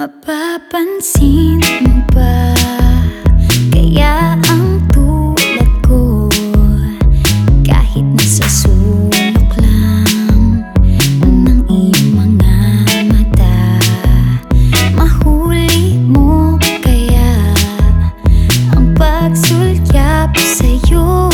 Mapapansin mo ba? Kaya ang tulad ko Kahit nasa sulok lang Ng iyong mga mata Mahuli mo kaya Ang pagsulyap sa'yo.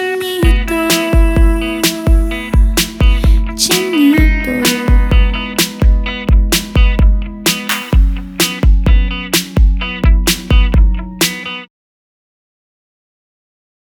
bonito.